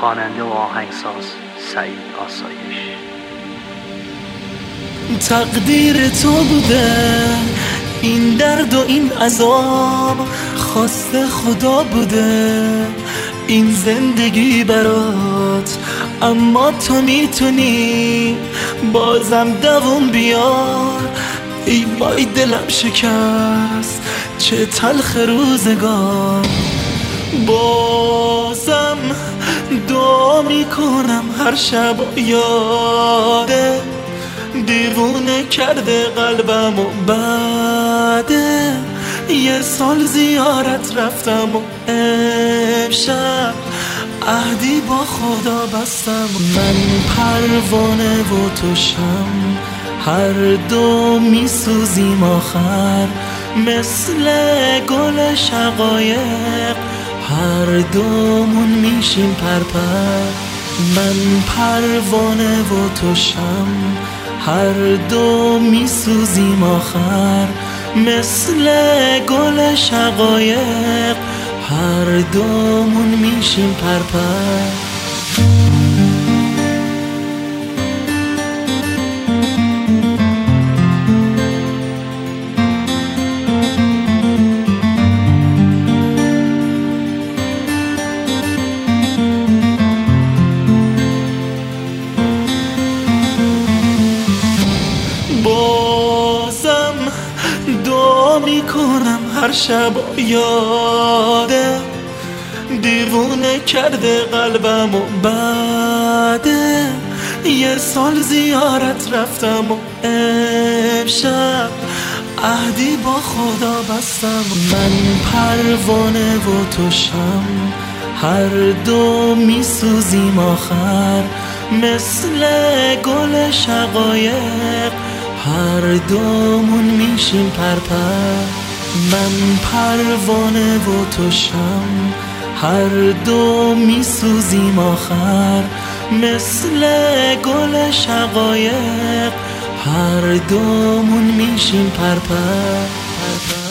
خواننده و آهنگساز سعید آسایش. تقدیر تو بوده این درد و این عذاب خواست خدا بوده. این زندگی برات اما تو می‌تونی بازم دووم بیار. ای وای دلم شکست چه تلخ روزگار. می‌کنم هر شب یاده دیوونه کرده قلبم و بعده یه سال زیارت رفتم و امشب عهدی با خدا بستم. من پروانه و تو شم. هر دو میسوزیم آخر. مثل گل شقایق هر دومون میشیم پرپر. من پروانه و تو شم. هر دو میسوزیم آخر. مثل گل شقایق. هر دومون میشیم پرپر. می‌کنم هر شب یاده. دیوونه کرده قلبم و بعده. یه سال زیارت رفتم و امشب عهدی با خدا بستم. من پروانه و تو شم. هر دو میسوزیم آخر. مثل گل شقایق هر دومون میشیم پرپر. من پروانه و تو شم. هر دو میسوزیم آخر. مثل گل شقایق. هر دومون میشیم پرپر, پرپر.